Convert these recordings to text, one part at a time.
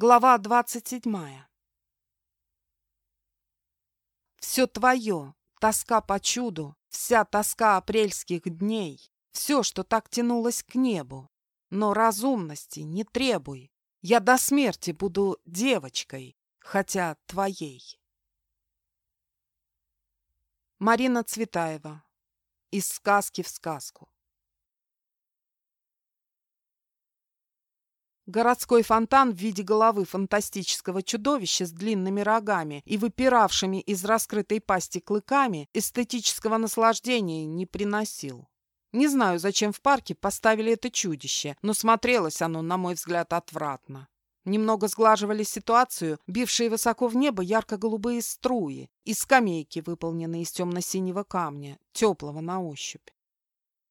Глава двадцать седьмая. Все твое, тоска по чуду, вся тоска апрельских дней, все, что так тянулось к небу. Но разумности не требуй. Я до смерти буду девочкой, хотя твоей. Марина Цветаева. Из сказки в сказку. Городской фонтан в виде головы фантастического чудовища с длинными рогами и выпиравшими из раскрытой пасти клыками эстетического наслаждения не приносил. Не знаю, зачем в парке поставили это чудище, но смотрелось оно, на мой взгляд, отвратно. Немного сглаживали ситуацию, бившие высоко в небо ярко-голубые струи и скамейки, выполненные из темно-синего камня, теплого на ощупь.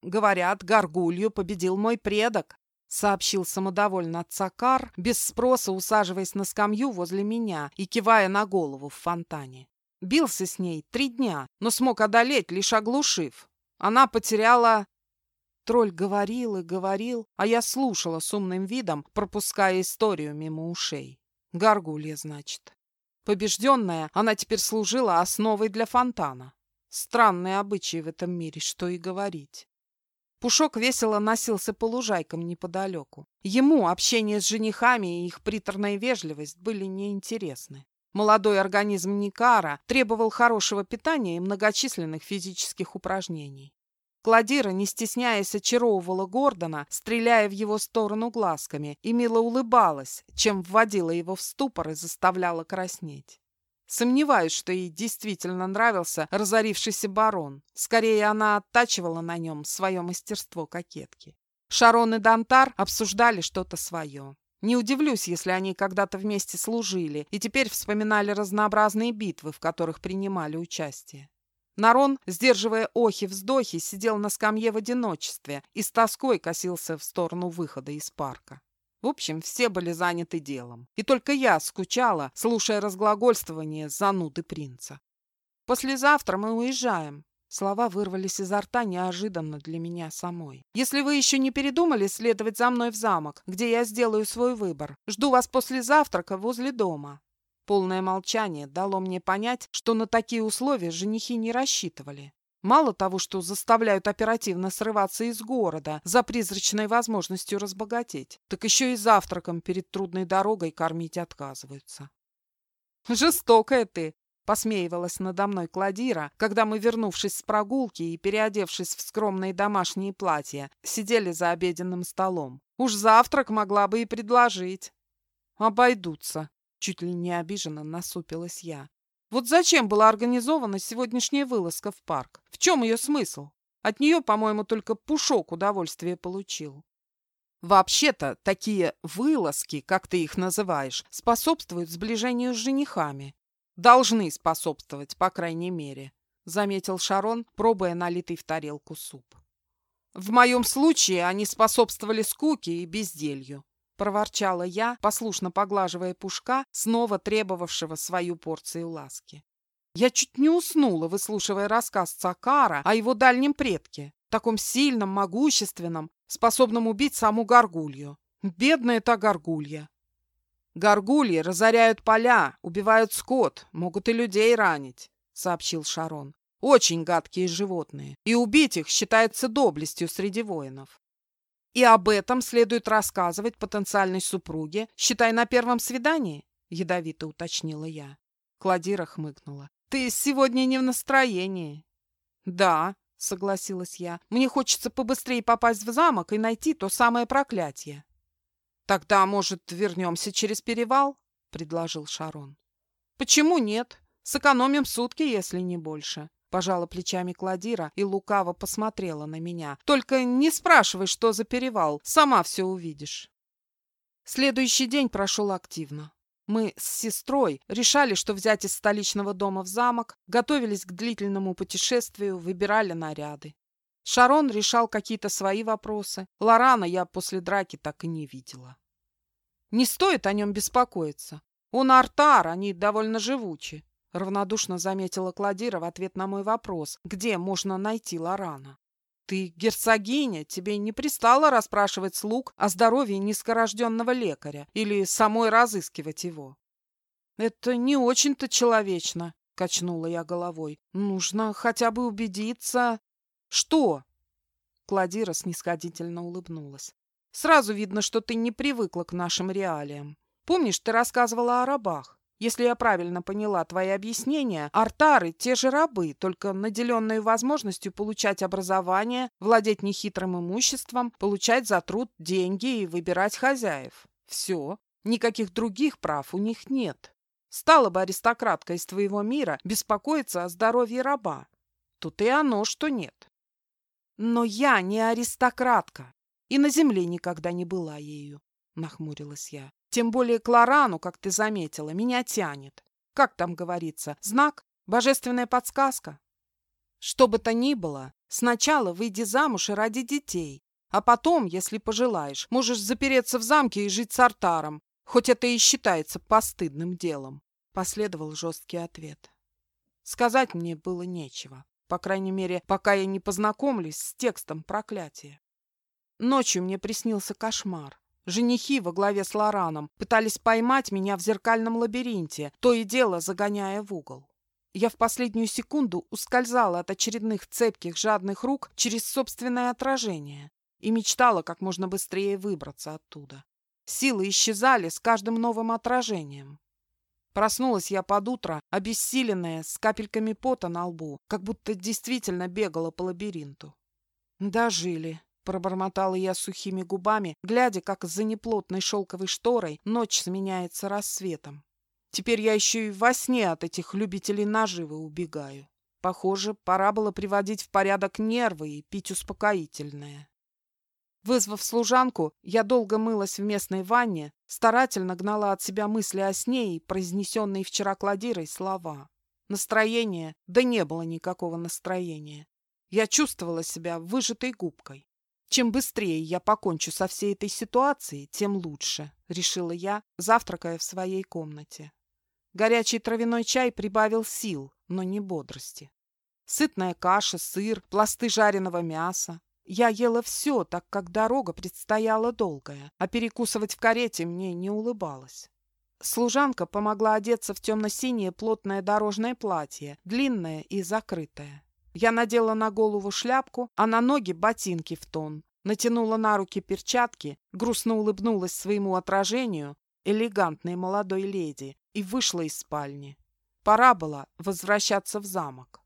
Говорят, горгулью победил мой предок, — сообщил самодовольно Цакар, без спроса усаживаясь на скамью возле меня и кивая на голову в фонтане. Бился с ней три дня, но смог одолеть, лишь оглушив. Она потеряла... Тролль говорил и говорил, а я слушала с умным видом, пропуская историю мимо ушей. Гаргулья, значит. Побежденная, она теперь служила основой для фонтана. Странные обычаи в этом мире, что и говорить. Пушок весело носился по лужайкам неподалеку. Ему общение с женихами и их приторная вежливость были неинтересны. Молодой организм Никара требовал хорошего питания и многочисленных физических упражнений. Кладира, не стесняясь, очаровывала Гордона, стреляя в его сторону глазками, и мило улыбалась, чем вводила его в ступор и заставляла краснеть. Сомневаюсь, что ей действительно нравился разорившийся барон. Скорее, она оттачивала на нем свое мастерство кокетки. Шарон и Дантар обсуждали что-то свое. Не удивлюсь, если они когда-то вместе служили и теперь вспоминали разнообразные битвы, в которых принимали участие. Нарон, сдерживая охи-вздохи, сидел на скамье в одиночестве и с тоской косился в сторону выхода из парка. В общем, все были заняты делом. И только я скучала, слушая разглагольствование зануды принца. «Послезавтра мы уезжаем». Слова вырвались изо рта неожиданно для меня самой. «Если вы еще не передумали следовать за мной в замок, где я сделаю свой выбор, жду вас после завтрака возле дома». Полное молчание дало мне понять, что на такие условия женихи не рассчитывали. Мало того, что заставляют оперативно срываться из города за призрачной возможностью разбогатеть, так еще и завтраком перед трудной дорогой кормить отказываются. «Жестокая ты!» — посмеивалась надо мной Кладира, когда мы, вернувшись с прогулки и переодевшись в скромные домашние платья, сидели за обеденным столом. «Уж завтрак могла бы и предложить». «Обойдутся», — чуть ли не обиженно насупилась я. Вот зачем была организована сегодняшняя вылазка в парк? В чем ее смысл? От нее, по-моему, только Пушок удовольствие получил. Вообще-то, такие вылазки, как ты их называешь, способствуют сближению с женихами. Должны способствовать, по крайней мере, заметил Шарон, пробуя налитый в тарелку суп. В моем случае они способствовали скуке и безделью проворчала я, послушно поглаживая пушка, снова требовавшего свою порцию ласки. Я чуть не уснула, выслушивая рассказ Цакара о его дальнем предке, таком сильном, могущественном, способном убить саму горгулью. Бедная та горгулья. Горгульи разоряют поля, убивают скот, могут и людей ранить, сообщил Шарон. Очень гадкие животные, и убить их считается доблестью среди воинов. И об этом следует рассказывать потенциальной супруге, считай, на первом свидании, — ядовито уточнила я. Кладира хмыкнула. Ты сегодня не в настроении. Да, — согласилась я. Мне хочется побыстрее попасть в замок и найти то самое проклятие. Тогда, может, вернемся через перевал? — предложил Шарон. Почему нет? Сэкономим сутки, если не больше. Пожала плечами Кладира и лукаво посмотрела на меня. «Только не спрашивай, что за перевал. Сама все увидишь». Следующий день прошел активно. Мы с сестрой решали, что взять из столичного дома в замок, готовились к длительному путешествию, выбирали наряды. Шарон решал какие-то свои вопросы. Лорана я после драки так и не видела. Не стоит о нем беспокоиться. Он артар, они довольно живучи. Равнодушно заметила Кладира в ответ на мой вопрос, где можно найти Лорана. Ты герцогиня, тебе не пристало расспрашивать слуг о здоровье низкорожденного лекаря или самой разыскивать его. Это не очень-то человечно, качнула я головой. Нужно хотя бы убедиться... Что? Кладира снисходительно улыбнулась. Сразу видно, что ты не привыкла к нашим реалиям. Помнишь, ты рассказывала о рабах? Если я правильно поняла твои объяснения, артары – те же рабы, только наделенные возможностью получать образование, владеть нехитрым имуществом, получать за труд деньги и выбирать хозяев. Все. Никаких других прав у них нет. Стала бы аристократка из твоего мира беспокоиться о здоровье раба. Тут и оно, что нет. Но я не аристократка и на земле никогда не была ею, нахмурилась я. Тем более Кларану, как ты заметила, меня тянет. Как там говорится, знак? Божественная подсказка? Что бы то ни было, сначала выйди замуж и ради детей, а потом, если пожелаешь, можешь запереться в замке и жить с артаром, хоть это и считается постыдным делом. Последовал жесткий ответ. Сказать мне было нечего, по крайней мере, пока я не познакомлюсь с текстом проклятия. Ночью мне приснился кошмар. Женихи во главе с Лораном пытались поймать меня в зеркальном лабиринте, то и дело загоняя в угол. Я в последнюю секунду ускользала от очередных цепких жадных рук через собственное отражение и мечтала как можно быстрее выбраться оттуда. Силы исчезали с каждым новым отражением. Проснулась я под утро, обессиленная, с капельками пота на лбу, как будто действительно бегала по лабиринту. Дожили. Пробормотала я сухими губами, глядя, как за неплотной шелковой шторой ночь сменяется рассветом. Теперь я еще и во сне от этих любителей наживы убегаю. Похоже, пора было приводить в порядок нервы и пить успокоительное. Вызвав служанку, я долго мылась в местной ванне, старательно гнала от себя мысли о сне и произнесенные вчера кладирой слова. Настроение? Да не было никакого настроения. Я чувствовала себя выжатой губкой. Чем быстрее я покончу со всей этой ситуацией, тем лучше, решила я, завтракая в своей комнате. Горячий травяной чай прибавил сил, но не бодрости. Сытная каша, сыр, пласты жареного мяса. Я ела все, так как дорога предстояла долгая, а перекусывать в карете мне не улыбалось. Служанка помогла одеться в темно-синее плотное дорожное платье, длинное и закрытое. Я надела на голову шляпку, а на ноги ботинки в тон. Натянула на руки перчатки, грустно улыбнулась своему отражению, элегантной молодой леди, и вышла из спальни. Пора было возвращаться в замок.